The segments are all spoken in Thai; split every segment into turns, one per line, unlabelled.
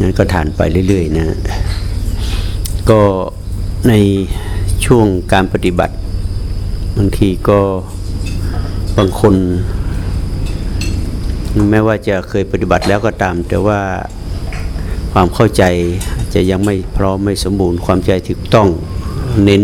นะก็ทานไปเรื่อยๆนะก็ในช่วงการปฏิบัติ บางทีก็บางคน แม้ว่าจะเคยปฏิบัติแล้วก็ตาม แต่ว่าความเข้าใจจะยังไม่พร้อมไม่สมบูรณ์ความใจถูกต้องเน้น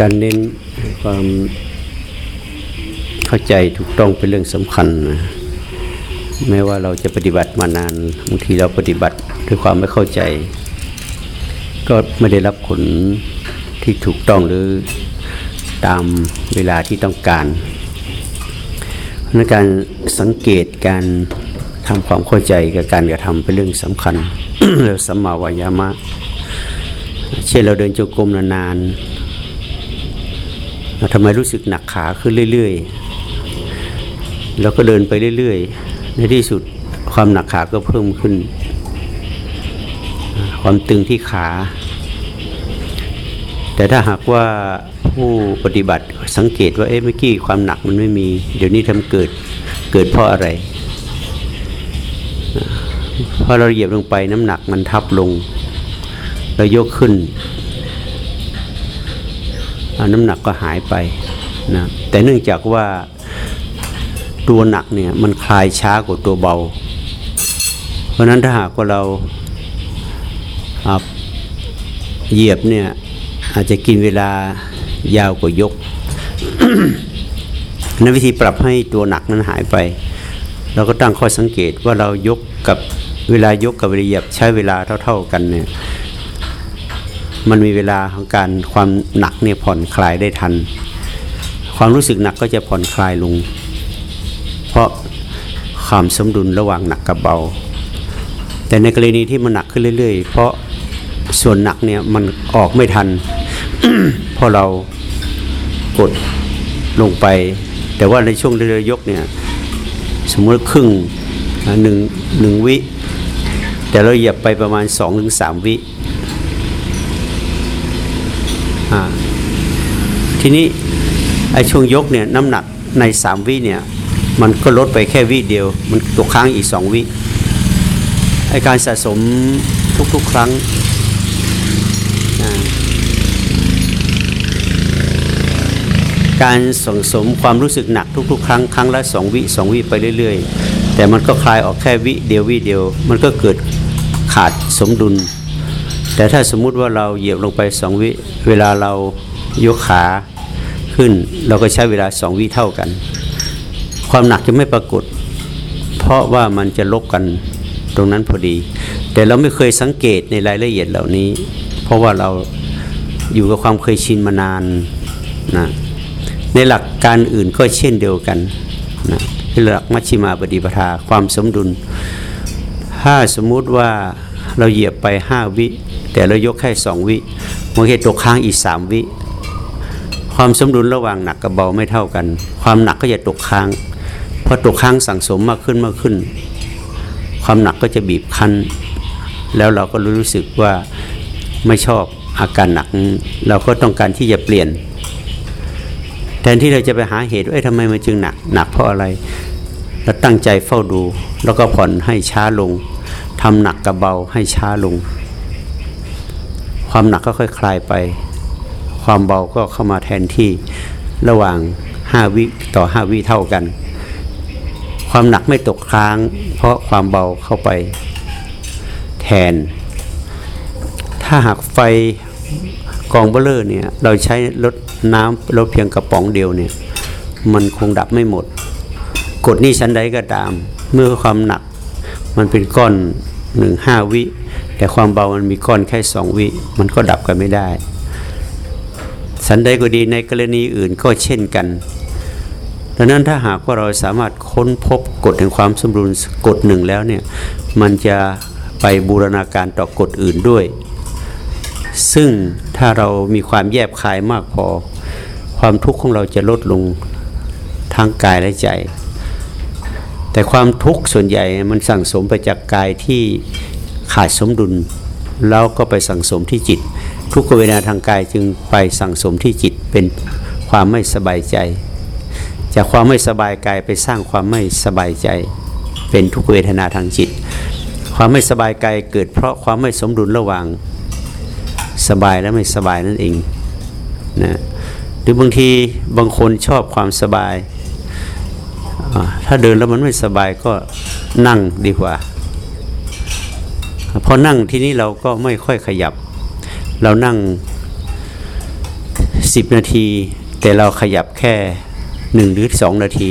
การเน้นความเข้าใจถูกต้องเป็นเรื่องสำคัญนะแม้ว่าเราจะปฏิบัติมานานบางทีเราปฏิบัติด้วยความไม่เข้าใจ ก็ไม่ได้รับผลที่ถูกต้องหรือตามเวลาที่ต้องการนนการสังเกตการทำความเข้าใจกับการกระทำเป็นเรื่องสำคัญเรื่องสัมมาวายามะ เช่นเราเดินจงกรมนาน ทำไมรู้สึกหนักขาขึ้นเรื่อยๆเราก็เดินไปเรื่อยๆ ในที่สุดความหนักขาก็เพิ่มขึ้น ความตึงที่ขา แต่ถ้าหากว่าผู้ปฏิบัติสังเกตว่าเอ๊ะเมื่อกี้ความหนักมันไม่มี เดี๋ยวนี้ทำเกิดเกิดเพราะอะไรเพราะเราเหยียบลงไปน้ำหนักมันทับลงเรายกขึ้น น้ำหนักก็หายไปนะแต่เนื่องจากว่าตัวหนักเนี่ยมันคลายช้ากว่าตัวเบา เพราะฉะนั้นถ้าหากว่าเราอ่าเหยียบเนี่ยอาจจะกินเวลายาวกว่ายกนั้นวิธีปรับให้ตัวหนักนั้นหายไป เราก็ตั้งข้อสังเกตว่าเรายกกับเวลายกกับเวลาเหยียบใช้เวลาเท่า ๆกันเนี่ย มันมีเวลาของการความหนักเนี่ยผ่อนคลายได้ทัน ความรู้สึกหนักก็จะผ่อนคลายลง เพราะความสมดุลระหว่างหนักกับเบา แต่ในกรณีที่มันหนักขึ้นเรื่อย ๆ เพราะส่วนหนักเนี่ยมันออกไม่ทันพราะเรากดลงไป แต่ว่าในช่วงเรือยกเนี่ยสมมติครึ่งหนึ่งหนึ่งวิ แต่เราเหยียบไปประมาณสองถึงสามวิ อ่า ทีนี้ไอ้ช่วงยกเนี่ยน้ำหนักในสามวิเนี่ยมันก็ลดไปแค่วิเดียว มันตกค้างอีกสองวิไอการสะสมทุกๆ ครั้งการส่งสมความรู้สึกหนักทุก ๆ ครั้งครั้งละสองวิสองวิไปเรื่อย ๆ แต่มันก็คลายออกแค่วิเดียววิเดียว มันก็เกิดขาดสมดุล แต่ถ้าสมมุติว่าเราเหยียบลงไปสองวิเวลาเรายกขาขึ้น เราก็ใช้เวลาสองวิเท่ากัน ความหนักจะไม่ปรากฏ เพราะว่ามันจะลบกันตรงนั้นพอดี แต่เราไม่เคยสังเกตในรายละเอียดเหล่านี้ เพราะว่าเราอยู่กับความเคยชินมานานนะในหลักการอื่นก็เช่นเดียวกันนะที่หลักมัชฌิมาปฏิปทาความสมดุล ถ้าสมมุติว่า เราเหยียบไปห้าวิ แต่เรายกแค่สองวิมันจะตกค้างอีกสามวิ ความสมดุลระหว่างหนักกับเบาไม่เท่ากัน ความหนักก็จะตกค้างพอตกค้างสั่งสมมากขึ้นมากขึ้น ความหนักก็จะบีบคั้น แล้วเราก็รู้สึกว่าไม่ชอบอาการหนัก เราก็ต้องการที่จะเปลี่ยน แทนที่เราจะไปหาเหตุว่าทำไมมันจึงหนักหนักเพราะอะไรเราตั้งใจเฝ้าดู แล้วก็ผ่อนให้ช้าลง ทำหนักกับเบาให้ช้าลง ความหนักก็ค่อยคลายไป ความเบาก็เข้ามาแทนที่ระหว่าง 5 วิต่อ 5 วิเท่ากัน ความหนักไม่ตกค้าง เพราะความเบาเข้าไปแทน ถ้าหากไฟกองเบลเลอร์เนี่ยเราใช้ลดน้ำลดเพียงกระป๋องเดียวเนี่ยมันคงดับไม่หมด กดนี่ชั้นใดก็ตาม เมื่อความหนักมันเป็นก้อน หนึ่งห้าวิ แต่ความเบามันมีก้อนแค่สองวิ มันก็ดับกันไม่ได้ สันใดก็ดีในกรณีอื่นก็เช่นกัน ดังนั้นถ้าหากว่าเราสามารถค้นพบกฎแห่งความสมดุลกฎหนึ่งแล้วเนี่ยมันจะไปบูรณาการต่อกฎอื่นด้วย ซึ่งถ้าเรามีความแยบคายมากพอ ความทุกข์ของเราจะลดลงทั้งกายและใจ แต่ความทุกข์ส่วนใหญ่มันสั่งสมไปจากกายที่ขาดสมดุล แล้วก็ไปสั่งสมที่จิต ทุกขเวทนาทางกายจึงไปสั่งสมที่จิตเป็นความไม่สบายใจ จากความไม่สบายกายไปสร้างความไม่สบายใจ เป็นทุกขเวทนาทางจิต ความไม่สบายกายเกิดเพราะความไม่สมดุลระหว่างสบายและไม่สบายนั่นเองนะหรือบางทีบางคนชอบความสบาย ถ้าเดินแล้วมันไม่สบายก็นั่งดีกว่าพอนั่งที่นี้เราก็ไม่ค่อยขยับ เรานั่ง10นาที แต่เราขยับแค่หนึ่งหรือสองนาที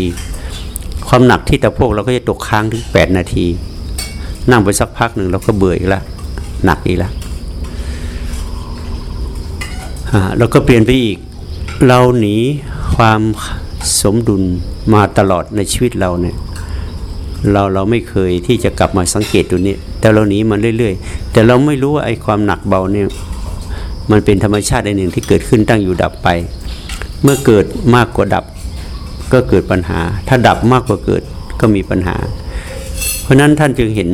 ความหนักที่ตะโพกเราก็จะตกค้างถึง8นาที นั่งไปสักพักหนึ่งเราก็เบื่ออีกแล้วหนักอีกแล้วเราก็เปลี่ยนไปอีก เราหนีความ สมดุลมาตลอดในชีวิตเราเนี่ยเราเราไม่เคยที่จะกลับมาสังเกตตัวนี้ แต่เราหนีมันเรื่อย ๆ แต่เราไม่รู้ว่าไอ้ความหนักเบาเนี่ยมันเป็นธรรมชาติอันหนึ่งที่เกิดขึ้นตั้งอยู่ดับไป เมื่อเกิดมากกว่าดับก็เกิดปัญหา ถ้าดับมากกว่าเกิดก็มีปัญหา เพราะนั้นท่านจึงเห็น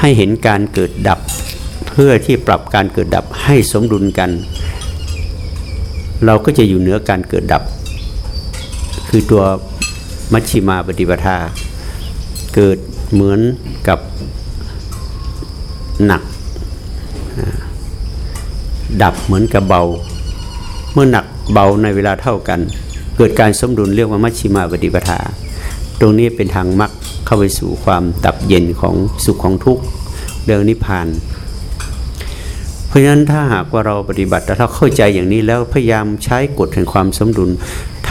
ให้เห็นการเกิดดับ เพื่อที่ปรับการเกิดดับให้สมดุลกัน เราก็จะอยู่เหนือการเกิดดับ คือตัวมัชชิมาปฏิปทา เกิดเหมือนกับหนัก ดับเหมือนกับเบา เมื่อหนักเบาในเวลาเท่ากัน เกิดการสมดุลเรียกว่ามัชชิมาปฏิปทา ตรงนี้เป็นทางมรรคเข้าไปสู่ความดับเย็นของสุขของทุกข์เรื่องนิพพาน เพราะฉะนั้นถ้าหากว่าเราปฏิบัติถ้าเข้าใจอย่างนี้แล้วพยายามใช้กฎแห่งความสมดุล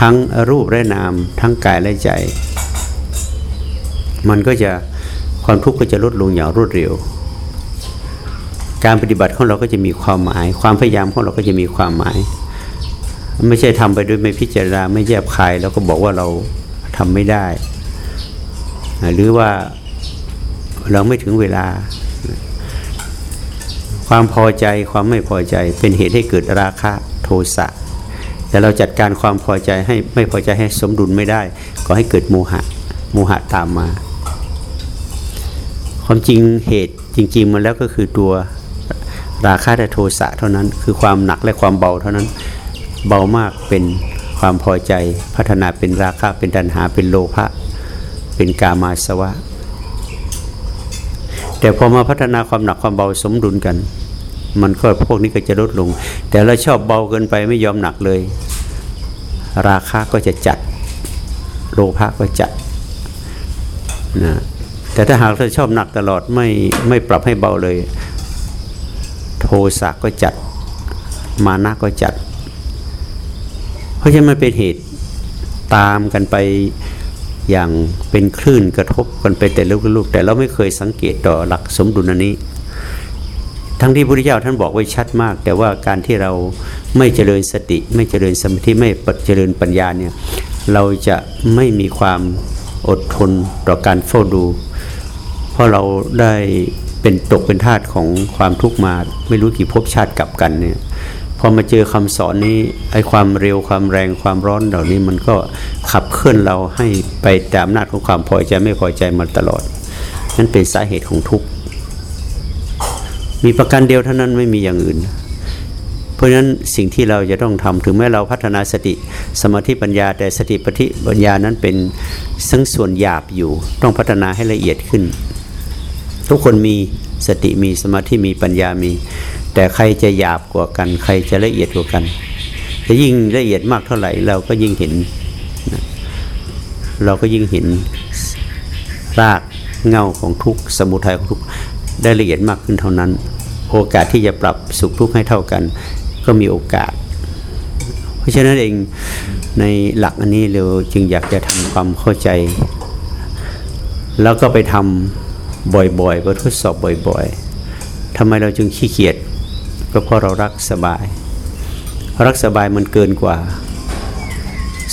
ทั้งรูปและนาม ทั้งกายและใจ มันก็จะความทุกข์ก็จะลดลงอย่างรวดเร็ว การปฏิบัติของเราก็จะมีความหมาย ความพยายามของเราก็จะมีความหมาย ไม่ใช่ทำไปด้วยไม่พิจารณาไม่แยบคายแล้วก็บอกว่าเราทำไม่ได้ หรือว่าเราไม่ถึงเวลา ความพอใจความไม่พอใจเป็นเหตุให้เกิดราคะโทสะ แต่เราจัดการความพอใจให้ไม่พอใจให้สมดุลไม่ได้ ก็ให้เกิดโมหะโมหะตามมา ความจริงเหตุจริง ๆมันแล้วก็คือตัวราคะและโทสะเท่านั้น คือความหนักและความเบาเท่านั้น เบามากเป็นความพอใจพัฒนาเป็นราคะเป็นตัณหาเป็นโลภะเป็นกามาสวะ แต่พอมาพัฒนาความหนักความเบาสมดุลกัน มันก็พวกนี้ก็จะลดลง แต่เราชอบเบาเกินไปไม่ยอมหนักเลย ราคาก็จะจัด โลภะก็จัดนะแต่ถ้าหากเราชอบหนักตลอดไม่ไม่ปรับให้เบาเลย โทสะก็จัด มานะก็จัด เพราะฉะนั้นมันเป็นเหตุตามกันไปอย่างเป็นคลื่นกระทบกันไปแต่ลูกๆแต่เราไม่เคยสังเกตต่อหลักสมดุลอันนี้ ทั้งที่พระพุทธเจ้าท่านบอกไว้ชัดมาก แต่ว่าการที่เราไม่เจริญสติ ไม่เจริญสมาธิไม่เจริญปัญญาเนี่ยเราจะไม่มีความอดทนต่อการเฝ้าดู เพราะเราได้เป็นตกเป็นทาสของความทุกข์มาไม่รู้กี่ภพชาติกลับกันเนี่ยพอมาเจอคำสอนนี้ไอ้ความเร็วความแรงความร้อนเหล่านี้มันก็ขับเคลื่อนเราให้ไปตามอำนาจของความพอใจไม่พอใจมาตลอดนั่นเป็นสาเหตุของทุกข์ มีประกันเดียวเท่านั้นไม่มีอย่างอื่น เพราะฉะนั้นสิ่งที่เราจะต้องทำถึงแม้เราพัฒนาสติสมาธิปัญญา แต่สติปฏิปัญญานั้นเป็นสังส่วนหยาบอยู่ ต้องพัฒนาให้ละเอียดขึ้น ทุกคนมีสติมีสมาธิมีปัญญามี แต่ใครจะหยาบกว่ากัน ใครจะละเอียดกว่ากันจะยิ่งละเอียดมากเท่าไหร่เราก็ยิ่งเห็น เราก็ยิ่งเห็นรากเงาของทุกสมุทัยของทุก ได้ละเอียดมากขึ้นเท่านั้น โอกาสที่จะปรับสุขทุกข์ให้เท่ากัน ก็มีโอกาส เพราะฉะนั้นเองในหลักอันนี้เราจึงอยากจะทำความเข้าใจ แล้วก็ไปทำบ่อยๆไปทดสอบบ่อยๆทำไมเราจึงขี้เกียจก็เพราะเรารักสบาย รักสบายมันเกินกว่า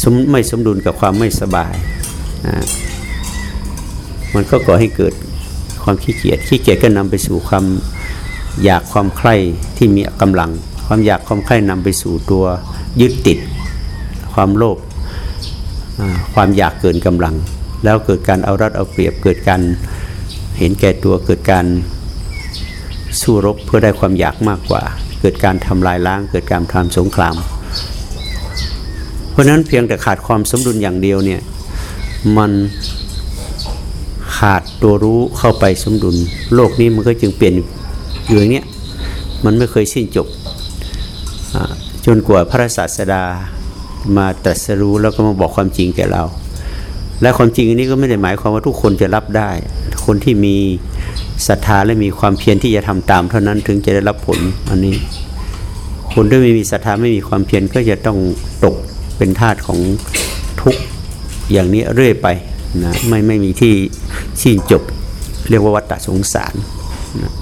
สมไม่สมดุลกับความไม่สบาย มันก็ก่อให้เกิด ความขี้เกียจขี้เกียจก็นำไปสู่ความอยากความใคร่ที่มีกำลัง ความอยากความใคร่นำไปสู่ตัวยึดติด ความโลภความอยากเกินกำลัง แล้วเกิดการเอารัดเอาเปรียบเกิดการเห็นแก่ตัวเกิดการสู้รบเพื่อได้ความอยากมากกว่า เกิดการทำลายล้าง เกิดการทำสงคราม เพราะฉะนั้นเพียงแต่ขาดความสมดุลอย่างเดียวเนี่ยมัน ขาดตัวรู้เข้าไปสมดุล โลกนี้มันก็จึงเปลี่ยนอยู่อย่างเนี้ยมันไม่เคยสิ้นจบ จนกว่าพระศาสดามาตรัสรู้แล้วก็มาบอกความจริงแก่เรา และความจริงอันนี้ก็ไม่ได้หมายความว่าทุกคนจะรับได้ คนที่มีศรัทธาและมีความเพียรที่จะทำตามเท่านั้นถึงจะได้รับผลอันนี้ คนที่ไม่มีศรัทธาไม่มีความเพียรก็จะต้องตกเป็นทาสของทุกอย่างนี้เรื่อยไป นะไม่ไม่มีที่สิ้นจบ เรียกว่าวัฏสงสารนะ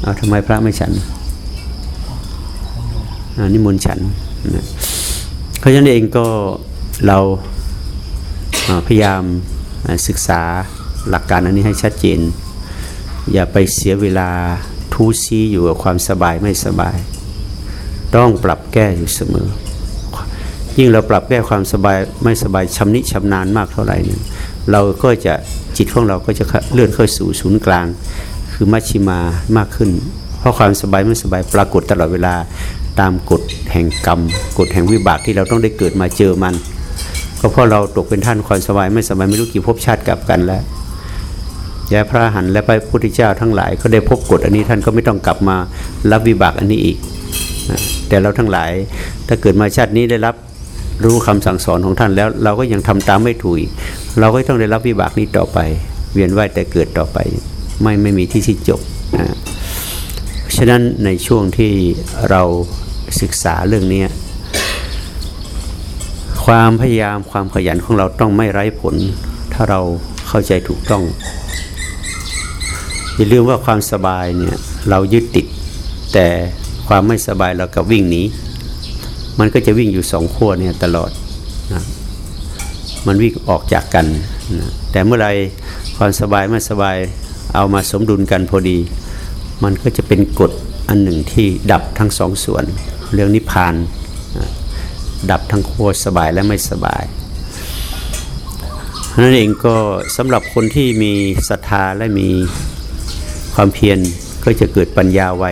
เอาทำไมพระไม่ฉันอานิมนฉันนะเพราะฉะนั้นเองก็เราอ่าพยายามาศึกษาหลักการอันนี้ให้ชัดเจน อย่าไปเสียเวลาทูซีอยู่กับความสบายไม่สบาย ต้องปรับแก้อยู่เสมอ ยิ่งเราปรับแก้ความสบายไม่สบายชำนิชำนาญมากเท่าไหร่เนี่ยเราก็จะจิตของเราก็จะเลื่อนเข้าสู่ศูนย์กลาง คือมัชชิมามากขึ้น เพราะความสบายไม่สบายปรากฏตลอดเวลาตามกฎแห่งกรรมกฎแห่งวิบากที่เราต้องได้เกิดมาเจอมันก็เพราะเราตกเป็นท่านความสบายไม่สบายไม่รู้กี่ภพชาติกลับกันแล้วยายพระหันและพระพุทธเจ้าทั้งหลาย ก็ได้พบกฎอันนี้ท่านก็ไม่ต้องกลับมารับวิบากอันนี้อีก แต่เราทั้งหลายถ้าเกิดมาชาตินี้ได้รับ รู้คำสั่งสอนของท่านแล้ว เราก็ยังทำตามไม่ถูกเราก็ต้องได้รับวิบากนี้ต่อไป เวียนว่ายแต่เกิดต่อไป ไม่ไม่มีที่สิ้นจบนะฉะนั้นในช่วงที่เราศึกษาเรื่องนี้ความพยายามความขยันของเราต้องไม่ไร้ผล ถ้าเราเข้าใจถูกต้อง อย่าลืมว่าความสบายเนี่ยเรายึดติด แต่ความไม่สบายเรากับวิ่งหนี มันก็จะวิ่งอยู่สองขั้วเนี่ยตลอดนะมันวิ่งออกจากกันนะแต่เมื่อไรความสบายไม่สบายเอามาสมดุลกันพอดี มันก็จะเป็นกฎอันหนึ่งที่ดับทั้งสองส่วน เรื่องนิพพานนะดับทั้งขั้วสบายและไม่สบายนั่นเองก็สำหรับคนที่มีศรัทธาและมีความเพียรก็จะเกิดปัญญาไว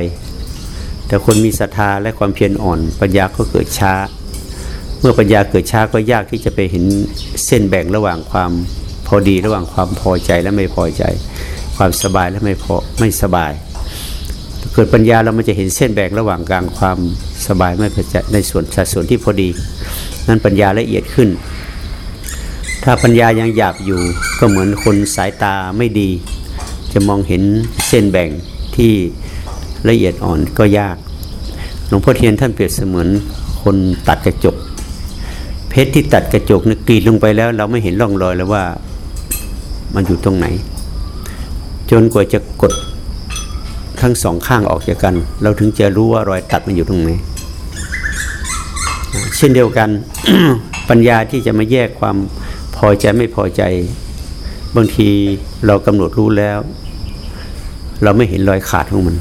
แต่คนมีศรัทธาและความเพียรอ่อน ปัญญาก็เกิดช้า เมื่อปัญญาเกิดช้าก็ยากที่จะไปเห็นเส้นแบ่งระหว่างความพอดีระหว่างความพอใจและไม่พอใจ ความสบายและไม่พอไม่สบาย เกิดปัญญาเรามันจะเห็นเส้นแบ่งระหว่างกลางความสบายไม่พอใจในส่วนสัดส่วนที่พอดี นั้นปัญญาละเอียดขึ้น ถ้าปัญญายังหยาบอยู่ก็เหมือนคนสายตาไม่ดี จะมองเห็นเส้นแบ่งที่ ละเอียดอ่อนก็ยาก หลวงพ่อเทียนท่านเปรียบเสมือนคนตัดกระจก เพชรที่ตัดกระจกนี่กรีดลงไปแล้ว เราไม่เห็นร่องรอยแล้วว่ามันอยู่ตรงไหน จนกว่าจะกดทั้งสองข้างออกจากกัน เราถึงจะรู้ว่ารอยตัดมันอยู่ตรงไหนเช่นเดียวกันปัญญาที่จะมาแยกความพอใจไม่พอใจ บางทีเรากำหนดรู้แล้ว เราไม่เห็นรอยขาดของมัน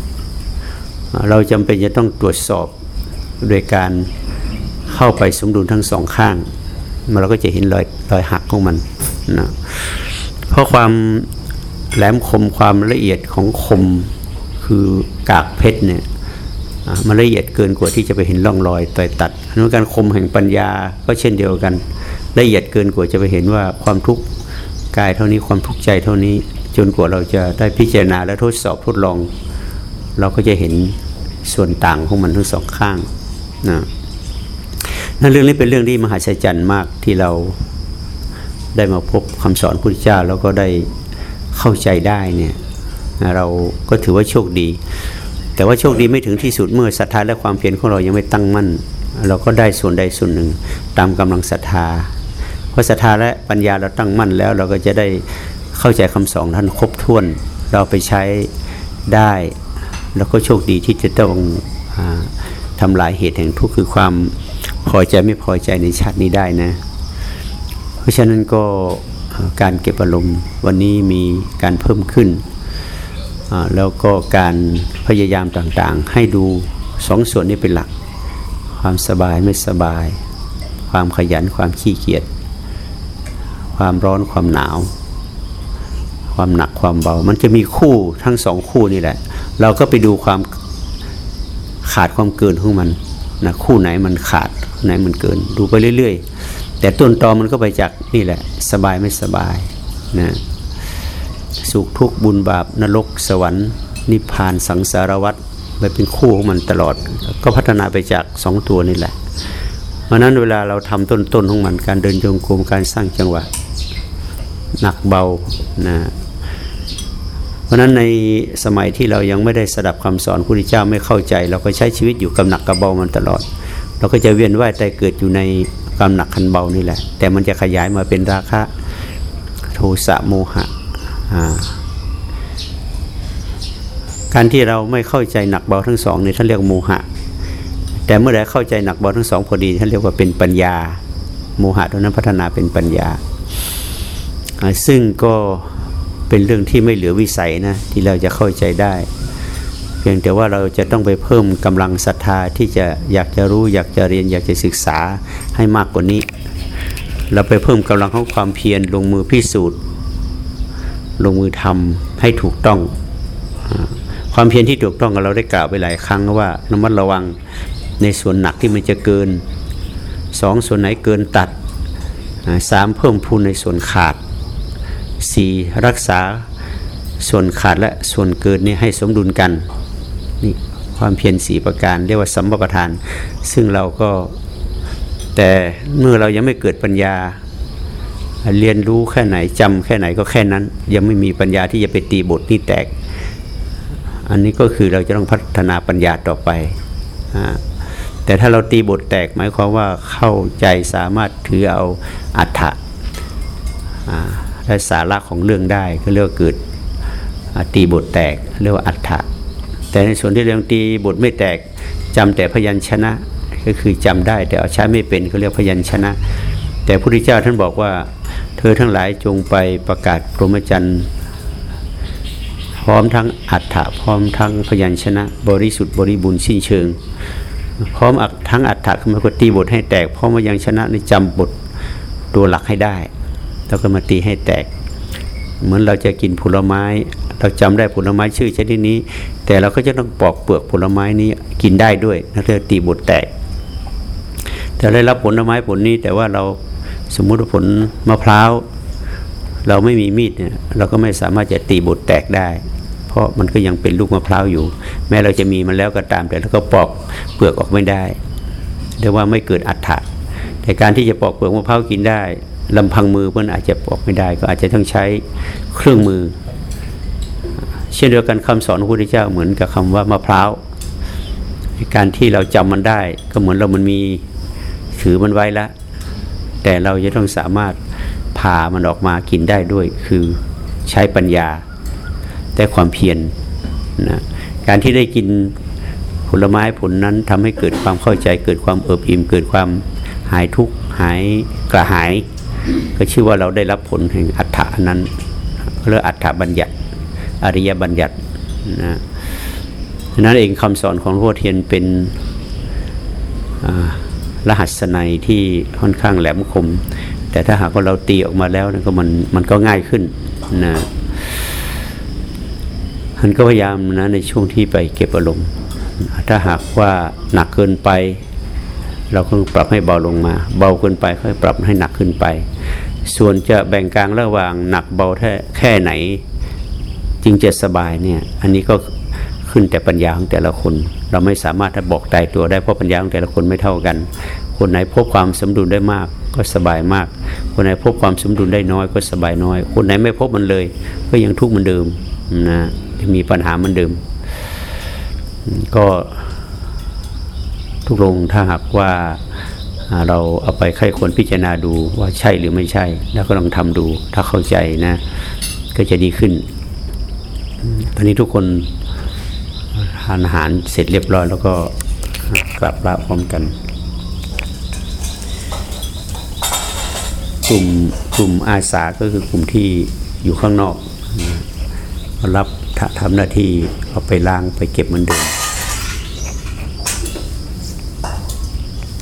เราจำเป็นจะต้องตรวจสอบโดยการเข้าไปสมดุลทั้งสองข้างมันเราก็จะเห็นรอยรอยหักของมันนะเพราะความแหลมคมความละเอียดของคมคือกากเพชรเนี่ยมันละเอียดเกินกว่าที่จะไปเห็นร่องรอยต่อยตัดเพราะฉะนั้นการคมแห่งปัญญาก็เช่นเดียวกัน ละเอียดเกินกว่าจะไปเห็นว่าความทุกข์กายเท่านี้ความทุกข์ใจเท่านี้จนกว่าเราจะได้พิจารณาและทดสอบทดลอง เราก็จะเห็นส่วนต่างของมันทั้งสองข้างนะนั่นเรื่องนี้เป็นเรื่องที่มหัศจรรย์มากที่เราได้มาพบคำสอนพุทธเจ้าแล้วก็ได้เข้าใจได้เนี่ยเราก็ถือว่าโชคดี แต่ว่าโชคดีไม่ถึงที่สุดเมื่อศรัทธาและความเพียรของเรายังไม่ตั้งมั่น เราก็ได้ส่วนใดส่วนหนึ่งตามกำลังศรัทธาเพราะศรัทธาและปัญญาเราตั้งมั่นแล้ว เราก็จะได้เข้าใจคำสอนท่านครบถ้วน เราไปใช้ได้ แล้วก็โชคดีที่จะต้องอทำลายเหตุแห่งทุกข์คือความพอใจไม่พอใจในชาตินี้ได้นะ เพราะฉะนั้นก็การเก็บอารมณ์วันนี้มีการเพิ่มขึ้น แล้วก็การพยายามต่างๆ ให้ดูสองส่วนนี้เป็นหลัก ความสบายไม่สบาย ความขยันความขี้เกียจความร้อนความหนาว ความหนักความเบา มันจะมีคู่ทั้งสองคู่นี่แหละ เราก็ไปดูความขาดความเกินของมันนะคู่ไหนมันขาดไหนมันเกิน ดูไปเรื่อย ๆ แต่ต้นตอมันก็ไปจากนี่แหละ สบายไม่สบายนะสุขทุกข์บุญบาปนรกสวรรค์นิพพานสังสารวัฏไปเป็นคู่ของมันตลอด ก็พัฒนาไปจากสองตัวนี่แหละเพราะนั้นเวลาเราทำต้นๆของมันการเดินจงกรมการสร้างจังหวะ หนักเบานะ เพราะนั้นในสมัยที่เรายังไม่ได้สดับคำสอนพระพุทธเจ้าไม่เข้าใจ เราก็ใช้ชีวิตอยู่กับหนักกับเบามันตลอด เราก็จะเวียนว่ายแต่เกิดอยู่ในความหนักคันเบานี่แหละ แต่มันจะขยายมาเป็นราคะโทสะโมหะการที่เราไม่เข้าใจหนักเบาทั้งสองนี่ท่านเรียกโมหะ แต่เมื่อใดเข้าใจหนักเบาทั้งสองพอดีท่านเรียกว่าเป็นปัญญา โมหะตรงนั้นพัฒนาเป็นปัญญา ซึ่งก็ เป็นเรื่องที่ไม่เหลือวิสัยนะที่เราจะเข้าใจได้ เพียงแต่ว่าเราจะต้องไปเพิ่มกำลังศรัทธาที่จะอยากจะรู้อยากจะเรียนอยากจะศึกษาให้มากกว่านี้ เราไปเพิ่มกำลังของความเพียรลงมือพิสูจน์ ลงมือทำให้ถูกต้อง ความเพียรที่ถูกต้องเราได้กล่าวไปหลายครั้งว่าระมัดระวังในส่วนหนักที่มันจะเกินสองส่วนไหนเกินตัดสามเพิ่มพูนในส่วนขาด สี่รักษาส่วนขาดและส่วนเกินนี่ให้สมดุลกันนี่ความเพียรสีประการเรียกว่าสัมปประธาน ซึ่งเราก็แต่เมื่อเรายังไม่เกิดปัญญา เรียนรู้แค่ไหนจำแค่ไหนก็แค่นั้น ยังไม่มีปัญญาที่จะไปตีบทที่แตก อันนี้ก็คือเราจะต้องพัฒนาปัญญาต่อไปอแต่ถ้าเราตีบทแตกหมายความว่าเข้าใจสามารถถือเอาอัฏฐะอ่า และสาระของเรื่องได้ก็เรียกว่าเกิดอ่าตีบทแตกเรียกว่าอัฏฐะแต่ในส่วนที่เรื่องตีบทไม่แตกจำแต่พยัญชนะก็คือจำได้ แต่เอาใช้ไม่เป็นเขาเรียกพยัญชนะ แต่พระพุทธเจ้าท่านบอกว่า เธอทั้งหลายจงไปประกาศพรหมจรรย์พร้อมทั้งอัฏฐะพร้อมทั้งพยัญชนะ บริสุทธิ์บริบูรณ์สิ้นเชิง พร้อมอักทั้งอัฏฐะคือมันก็ตีบทให้แตกพร้อมพยัญชนะในจำบทตัวหลักให้ได้ แล้วก็มาตีให้แตก เหมือนเราจะกินผลไม้ เราจำได้ผลไม้ชื่อชนิดนี้ แต่เราก็จะต้องปอกเปลือกผลไม้นี้กินได้ด้วยนั่นเรียกตีบทแตก แต่ได้รับผลไม้ผลนี้แต่ว่าเราสมมุติว่าผลมะพร้าวเราไม่มีมีดเนี่ยเราก็ไม่สามารถจะตีบทแตกได้ เพราะมันก็ยังเป็นลูกมะพร้าวอยู่ แม้เราจะมีมันแล้วก็ตามแต่เราก็ปอกเปลือกออกไม่ได้เรียกว่าไม่เกิดอัฏฐะแต่การที่จะปอกเปลือกมะพร้าวกินได้ ลำพังมือมันอาจจะปอกไม่ได้ก็อาจจะต้องใช้เครื่องมือ เช่นเดียวกันคำสอนของพระพุทธเจ้าเหมือนกับคำว่ามะพร้าวการที่เราจำมันได้ ก็เหมือนเรามันมีถือมันไว้แล้วแต่เราจะต้องสามารถผ่ามันออกมากินได้ด้วย คือใช้ปัญญาแต่ความเพียรนะการที่ได้กินผลไม้ผลนั้นทำให้เกิดความเข้าใจเกิดความเอิบอิ่มเกิดความหายทุกข์หายกระหาย ก็ชื่อว่าเราได้รับผลแห่งอัฏฐะนั้นเรียกอัฏฐบัญญัติ อริยบัญญัตินะนั้นเองคำสอนของพ่อเทียนเป็นรหัสนัยที่ค่อนข้างแหลมคม แต่ถ้าหากว่าเราตีออกมาแล้วนะก็มันมันก็ง่ายขึ้นนะมันก็พยายามนะในช่วงที่ไปเก็บอารมณ์ถ้าหากว่าหนักเกินไป เราก็ปรับให้เบาลงมา เบาเกินไปค่อยปรับให้หนักขึ้นไป ส่วนจะแบ่งกลางระหว่างหนักเบาแค่แค่ไหน จึงจะสบายเนี่ย อันนี้ก็ขึ้นแต่ปัญญาของแต่ละคน เราไม่สามารถจะบอกตายตัวได้เพราะปัญญาของแต่ละคนไม่เท่ากัน คนไหนพบความสมดุลได้มากก็สบายมาก คนไหนพบความสมดุลได้น้อยก็สบายน้อย คนไหนไม่พบมันเลย ก็ยังทุกข์เหมือนเดิมนะมีปัญหาเหมือนเดิม ก็ทุกโรงถ้าหากว่า เราเอาไปใครควรพิจารณาดูว่าใช่หรือไม่ใช่ แล้วก็ลองทำดู ถ้าเข้าใจนะ ก็จะดีขึ้น ตอนนี้ทุกคนทานอาหารเสร็จเรียบร้อยแล้วก็กลับลาพร้อมกัน กลุ่มกลุ่มอาสาก็คือกลุ่มที่อยู่ข้างนอก รับทำหน้าที่เอาไปล้างไปเก็บเหมือนเดิม